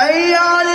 哎呀！